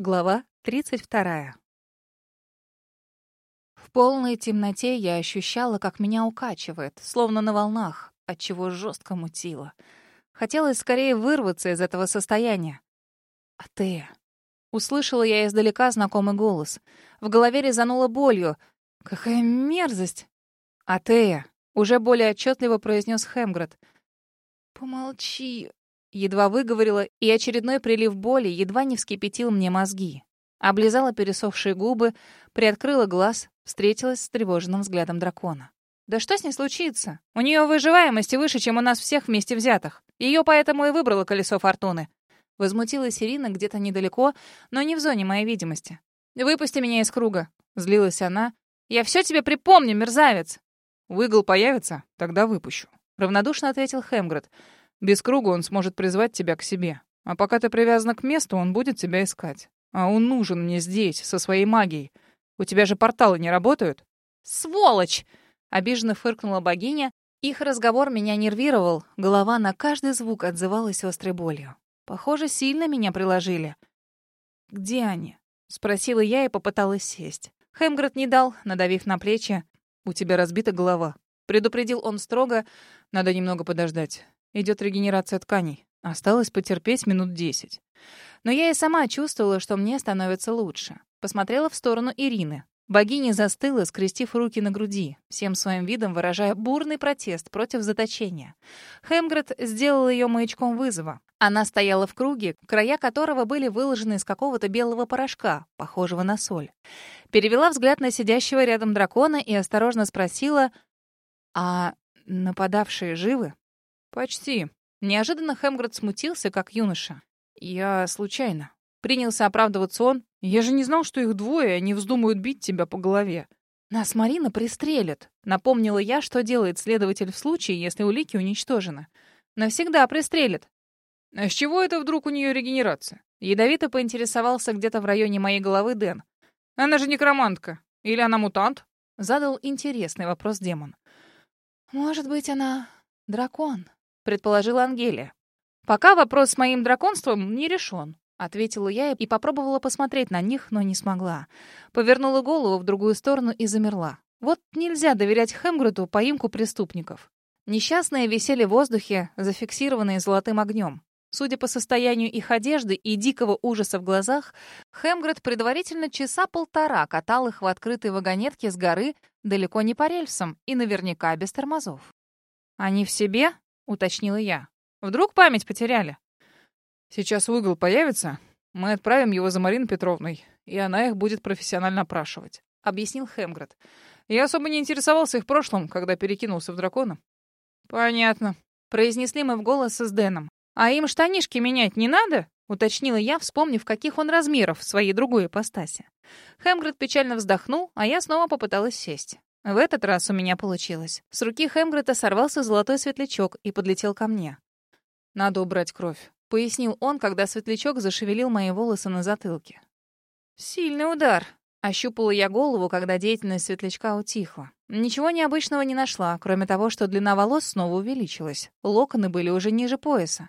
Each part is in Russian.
Глава 32. В полной темноте я ощущала, как меня укачивает, словно на волнах, отчего жестко мутило. Хотелось скорее вырваться из этого состояния. «А ты?» Услышала я издалека знакомый голос. В голове резануло болью. «Какая мерзость!» «А ты?» — уже более отчетливо произнес Хемгред. «Помолчи!» Едва выговорила, и очередной прилив боли едва не вскипятил мне мозги. Облизала пересохшие губы, приоткрыла глаз, встретилась с тревоженным взглядом дракона. «Да что с ней случится? У нее выживаемости выше, чем у нас всех вместе взятых. Ее поэтому и выбрало колесо фортуны». Возмутилась Ирина где-то недалеко, но не в зоне моей видимости. «Выпусти меня из круга», — злилась она. «Я все тебе припомню, мерзавец!» «Выгл появится, тогда выпущу», — равнодушно ответил Хемгред. Без круга он сможет призвать тебя к себе. А пока ты привязана к месту, он будет тебя искать. А он нужен мне здесь, со своей магией. У тебя же порталы не работают?» «Сволочь!» — обиженно фыркнула богиня. Их разговор меня нервировал. Голова на каждый звук отзывалась острой болью. Похоже, сильно меня приложили. «Где они?» — спросила я и попыталась сесть. Хемгред не дал, надавив на плечи. «У тебя разбита голова», — предупредил он строго. «Надо немного подождать. Идет регенерация тканей. Осталось потерпеть минут десять. Но я и сама чувствовала, что мне становится лучше. Посмотрела в сторону Ирины. Богиня застыла, скрестив руки на груди, всем своим видом выражая бурный протест против заточения. Хемгред сделал ее маячком вызова. Она стояла в круге, края которого были выложены из какого-то белого порошка, похожего на соль. Перевела взгляд на сидящего рядом дракона и осторожно спросила, «А нападавшие живы?» «Почти». Неожиданно Хемгред смутился, как юноша. «Я случайно». Принялся оправдываться он. «Я же не знал, что их двое, они вздумают бить тебя по голове». «Нас Марина пристрелит», — напомнила я, что делает следователь в случае, если улики уничтожены. «Навсегда пристрелит». «А с чего это вдруг у нее регенерация?» Ядовито поинтересовался где-то в районе моей головы Дэн. «Она же некромантка. Или она мутант?» Задал интересный вопрос демон. «Может быть, она дракон?» Предположила Ангелия. «Пока вопрос с моим драконством не решен», — ответила я и попробовала посмотреть на них, но не смогла. Повернула голову в другую сторону и замерла. Вот нельзя доверять Хемгруту поимку преступников. Несчастные висели в воздухе, зафиксированные золотым огнем. Судя по состоянию их одежды и дикого ужаса в глазах, Хемгрет предварительно часа полтора катал их в открытой вагонетке с горы далеко не по рельсам и наверняка без тормозов. «Они в себе?» Уточнила я. Вдруг память потеряли? Сейчас угол появится, мы отправим его за Мариной Петровной, и она их будет профессионально опрашивать, объяснил Хемгред. Я особо не интересовался их прошлым, когда перекинулся в дракона. Понятно, произнесли мы в голос с Дэном. А им штанишки менять не надо? уточнила я, вспомнив, каких он размеров в своей другой ипостаси. Хемгред печально вздохнул, а я снова попыталась сесть. В этот раз у меня получилось. С руки Хемгрета сорвался золотой светлячок и подлетел ко мне. «Надо убрать кровь», — пояснил он, когда светлячок зашевелил мои волосы на затылке. «Сильный удар», — ощупала я голову, когда деятельность светлячка утихла. Ничего необычного не нашла, кроме того, что длина волос снова увеличилась. Локоны были уже ниже пояса.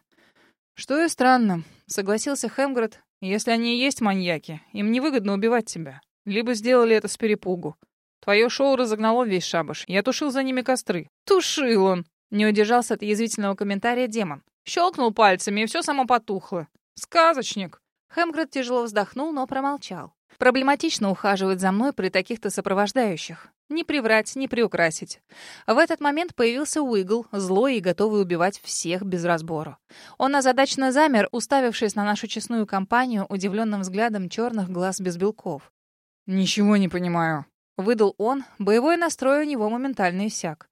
«Что и странно», — согласился Хемгред. «Если они и есть маньяки, им невыгодно убивать тебя. Либо сделали это с перепугу. Твое шоу разогнало весь шабаш. Я тушил за ними костры. Тушил он. Не удержался от язвительного комментария демон. Щелкнул пальцами, и все само потухло. Сказочник. Хемгред тяжело вздохнул, но промолчал. Проблематично ухаживать за мной при таких-то сопровождающих. Не приврать, не приукрасить. В этот момент появился Уигл, злой и готовый убивать всех без разбору. Он озадаченно замер, уставившись на нашу честную компанию удивленным взглядом черных глаз без белков. «Ничего не понимаю», Выдал он, боевой настрой у него моментально иссяк.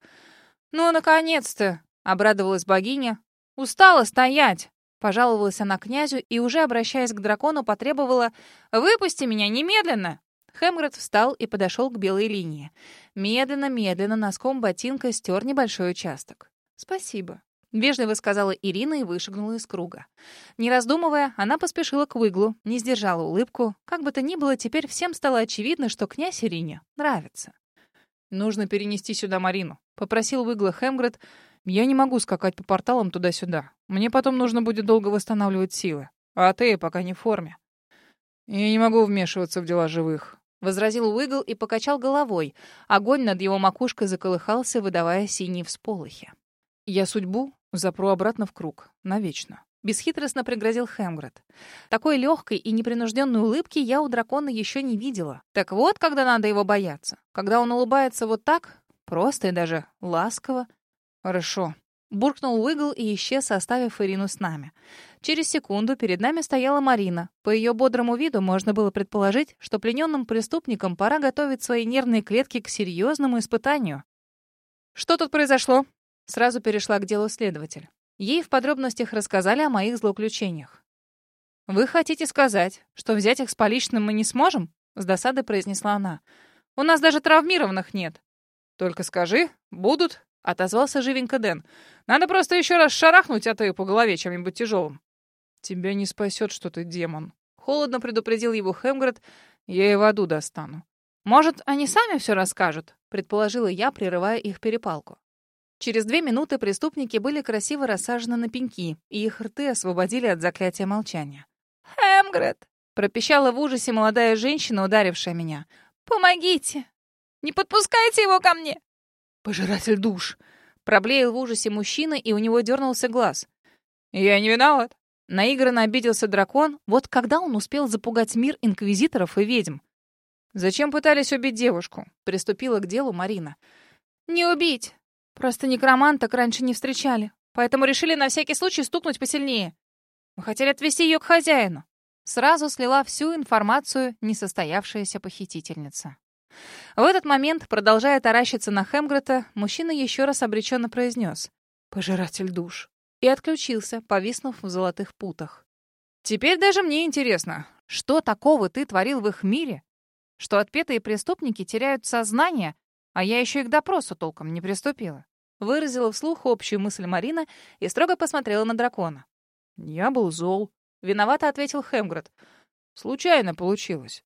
«Ну, наконец-то!» — обрадовалась богиня. «Устала стоять!» Пожаловалась она князю и, уже обращаясь к дракону, потребовала «Выпусти меня немедленно!» Хемгред встал и подошел к белой линии. Медленно-медленно носком ботинка стер небольшой участок. «Спасибо», — вежливо сказала Ирина и вышагнула из круга. Не раздумывая, она поспешила к выглу, не сдержала улыбку. Как бы то ни было, теперь всем стало очевидно, что князь Ирине нравится. «Нужно перенести сюда Марину», — попросил выгла Хемгред. «Я не могу скакать по порталам туда-сюда. Мне потом нужно будет долго восстанавливать силы. А ты пока не в форме». «Я не могу вмешиваться в дела живых», — возразил Уигл и покачал головой. Огонь над его макушкой заколыхался, выдавая синие всполохи. «Я судьбу запру обратно в круг. Навечно». Бесхитростно пригрозил Хемгред. Такой легкой и непринужденной улыбки я у дракона еще не видела. Так вот, когда надо его бояться. Когда он улыбается вот так, просто и даже ласково. «Хорошо», Буркнул Уигл и исчез, оставив Ирину с нами. Через секунду перед нами стояла Марина. По ее бодрому виду можно было предположить, что плененным преступникам пора готовить свои нервные клетки к серьезному испытанию. «Что тут произошло?» Сразу перешла к делу следователь. Ей в подробностях рассказали о моих злоключениях. «Вы хотите сказать, что взять их с поличным мы не сможем?» С досадой произнесла она. «У нас даже травмированных нет». «Только скажи, будут — отозвался живенько Дэн. «Надо просто еще раз шарахнуть от ее по голове чем-нибудь тяжелым». «Тебя не спасет, что ты демон», — холодно предупредил его Хемгред. «Я и в аду достану». «Может, они сами все расскажут?» — предположила я, прерывая их перепалку. Через две минуты преступники были красиво рассажены на пеньки, и их рты освободили от заклятия молчания. «Хемгред!» — пропищала в ужасе молодая женщина, ударившая меня. «Помогите! Не подпускайте его ко мне!» «Пожиратель душ!» Проблеял в ужасе мужчина, и у него дернулся глаз. «Я не виноват!» Наигранно обиделся дракон. Вот когда он успел запугать мир инквизиторов и ведьм? «Зачем пытались убить девушку?» Приступила к делу Марина. «Не убить. Просто некроманток раньше не встречали. Поэтому решили на всякий случай стукнуть посильнее. Мы хотели отвезти ее к хозяину». Сразу слила всю информацию несостоявшаяся похитительница. В этот момент, продолжая таращиться на Хемгрета, мужчина еще раз обреченно произнес «Пожиратель душ» и отключился, повиснув в золотых путах. «Теперь даже мне интересно, что такого ты творил в их мире? Что отпетые преступники теряют сознание, а я еще и к допросу толком не приступила?» Выразила вслух общую мысль Марина и строго посмотрела на дракона. «Я был зол», — виновато ответил Хемгред. «Случайно получилось.